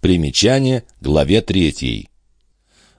Примечание главе 3.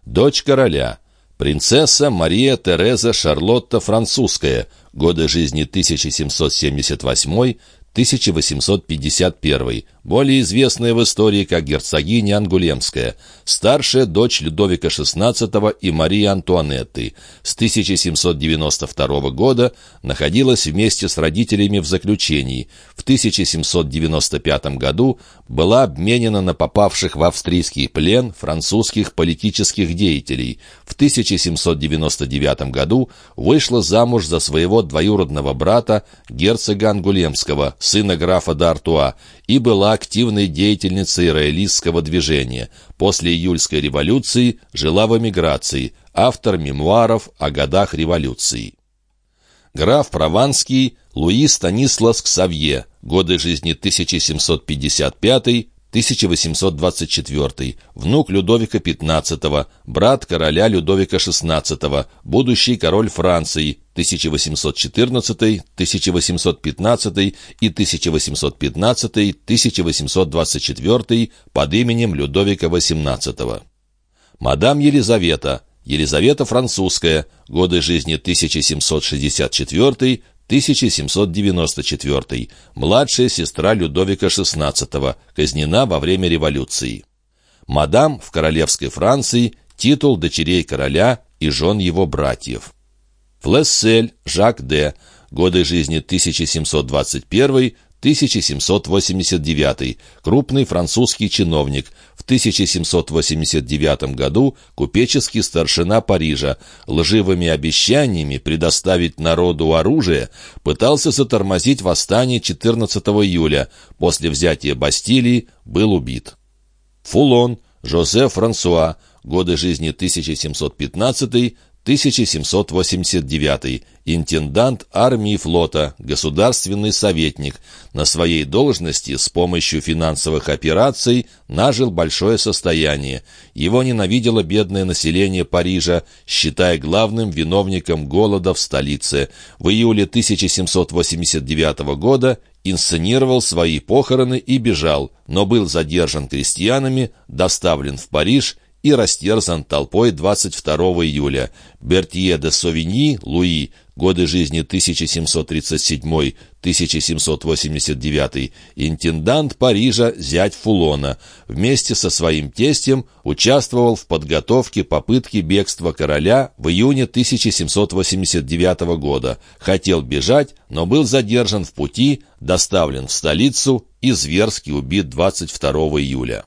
Дочь короля. Принцесса Мария Тереза Шарлотта Французская. Годы жизни 1778 1851, более известная в истории как герцогиня Ангулемская, старшая дочь Людовика XVI и Марии Антуанетты. С 1792 года находилась вместе с родителями в заключении. В 1795 году была обменена на попавших в австрийский плен французских политических деятелей. В 1799 году вышла замуж за своего двоюродного брата, герцога Ангулемского, сына графа Д'Артуа, и была активной деятельницей роялистского движения. После июльской революции жила в эмиграции, автор мемуаров о годах революции. Граф Прованский Луи Станислав Ксавье, годы жизни 1755 1824, внук Людовика XV, брат короля Людовика XVI, будущий король Франции 1814, 1815 и 1815-1824 под именем Людовика XVIII. Мадам Елизавета, Елизавета Французская, годы жизни 1764 1794, младшая сестра Людовика XVI, казнена во время революции. Мадам в королевской Франции, титул дочерей короля и жен его братьев. Флессель Жак Д. Годы жизни 1721 1789, крупный французский чиновник, в 1789 году купеческий старшина Парижа, лживыми обещаниями предоставить народу оружие, пытался затормозить восстание 14 июля, после взятия Бастилии был убит. Фулон, Жозеф Франсуа, годы жизни 1715 1789. Интендант армии флота, государственный советник. На своей должности с помощью финансовых операций нажил большое состояние. Его ненавидело бедное население Парижа, считая главным виновником голода в столице. В июле 1789 года инсценировал свои похороны и бежал, но был задержан крестьянами, доставлен в Париж и растерзан толпой 22 июля. Бертье де Совиньи, Луи, годы жизни 1737-1789, интендант Парижа, зять Фулона, вместе со своим тестем участвовал в подготовке попытки бегства короля в июне 1789 года. Хотел бежать, но был задержан в пути, доставлен в столицу и зверски убит 22 июля.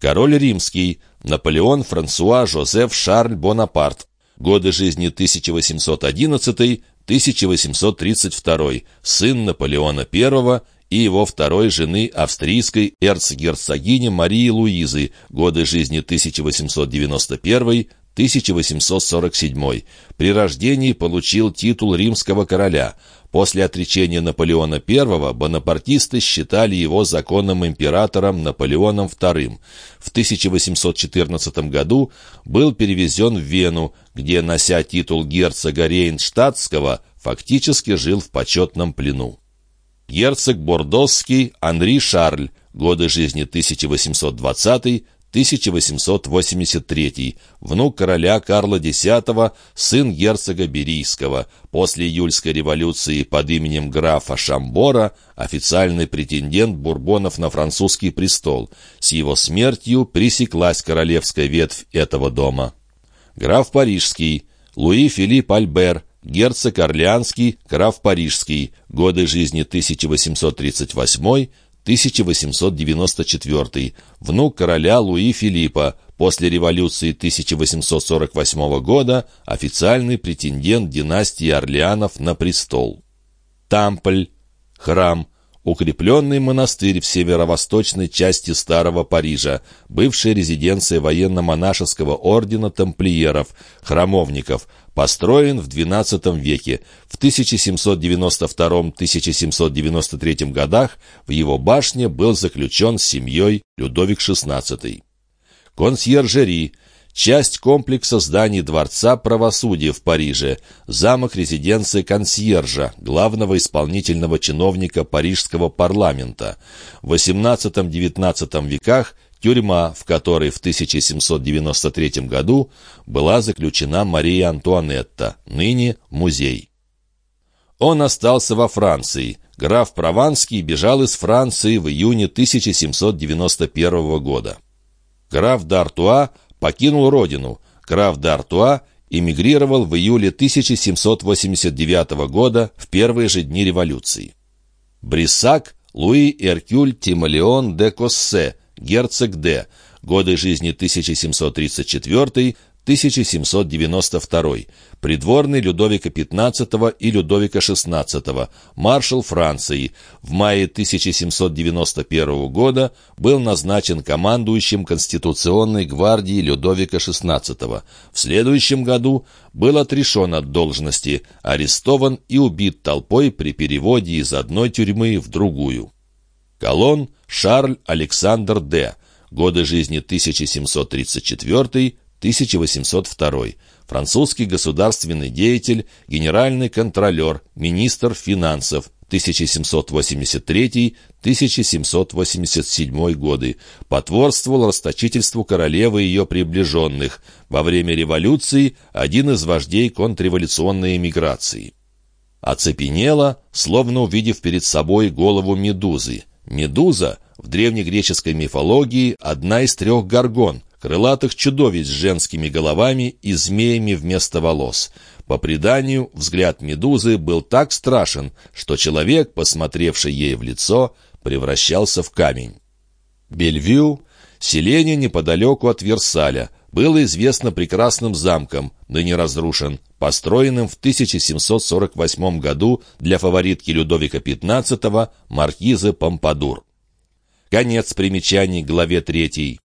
Король римский, Наполеон Франсуа Жозеф Шарль Бонапарт. Годы жизни 1811-1832. Сын Наполеона I и его второй жены австрийской эрцгерцогини Марии Луизы. Годы жизни 1891 1847. При рождении получил титул римского короля. После отречения Наполеона I бонапартисты считали его законным императором Наполеоном II. В 1814 году был перевезен в Вену, где, нося титул герцога Рейнштадтского, фактически жил в почетном плену. Герцог Бордосский Анри Шарль, годы жизни 1820 1883, внук короля Карла X, сын герцога Берийского, после июльской революции под именем графа Шамбора, официальный претендент Бурбонов на французский престол. С его смертью пресеклась королевская ветвь этого дома. Граф Парижский, Луи Филипп Альбер, герцог Орлеанский, граф Парижский, годы жизни 1838 1894, внук короля Луи Филиппа, после революции 1848 года официальный претендент династии Орлеанов на престол. Тампль, храм, укрепленный монастырь в северо-восточной части Старого Парижа, бывшая резиденция военно-монашеского ордена тамплиеров, храмовников, построен в XII веке. В 1792-1793 годах в его башне был заключен с семьей Людовик XVI. Консьержери – часть комплекса зданий Дворца правосудия в Париже, замок резиденции консьержа, главного исполнительного чиновника парижского парламента. В XVIII-XIX веках тюрьма, в которой в 1793 году была заключена Мария Антуанетта, ныне музей. Он остался во Франции. Граф Прованский бежал из Франции в июне 1791 года. Граф Д'Артуа покинул родину. Граф Д'Артуа эмигрировал в июле 1789 года в первые же дни революции. Бриссак Луи Эркюль Тимолеон де Коссе, герцог Д. Годы жизни 1734 1792, придворный Людовика XV и Людовика XVI, маршал Франции. В мае 1791 года был назначен командующим Конституционной гвардии Людовика XVI. В следующем году был отрешен от должности, арестован и убит толпой при переводе из одной тюрьмы в другую. Колон Шарль Александр Д. Годы жизни 1734 1802. Французский государственный деятель, генеральный контролер, министр финансов 1783-1787 годы. Потворствовал расточительству королевы и ее приближенных. Во время революции один из вождей контрреволюционной эмиграции. Оцепенела, словно увидев перед собой голову медузы. Медуза в древнегреческой мифологии одна из трех горгон, крылатых чудовищ с женскими головами и змеями вместо волос. По преданию, взгляд медузы был так страшен, что человек, посмотревший ей в лицо, превращался в камень. Бельвю, селение неподалеку от Версаля, было известно прекрасным замком, ныне разрушен, построенным в 1748 году для фаворитки Людовика XV, маркизы Помпадур. Конец примечаний главе 3.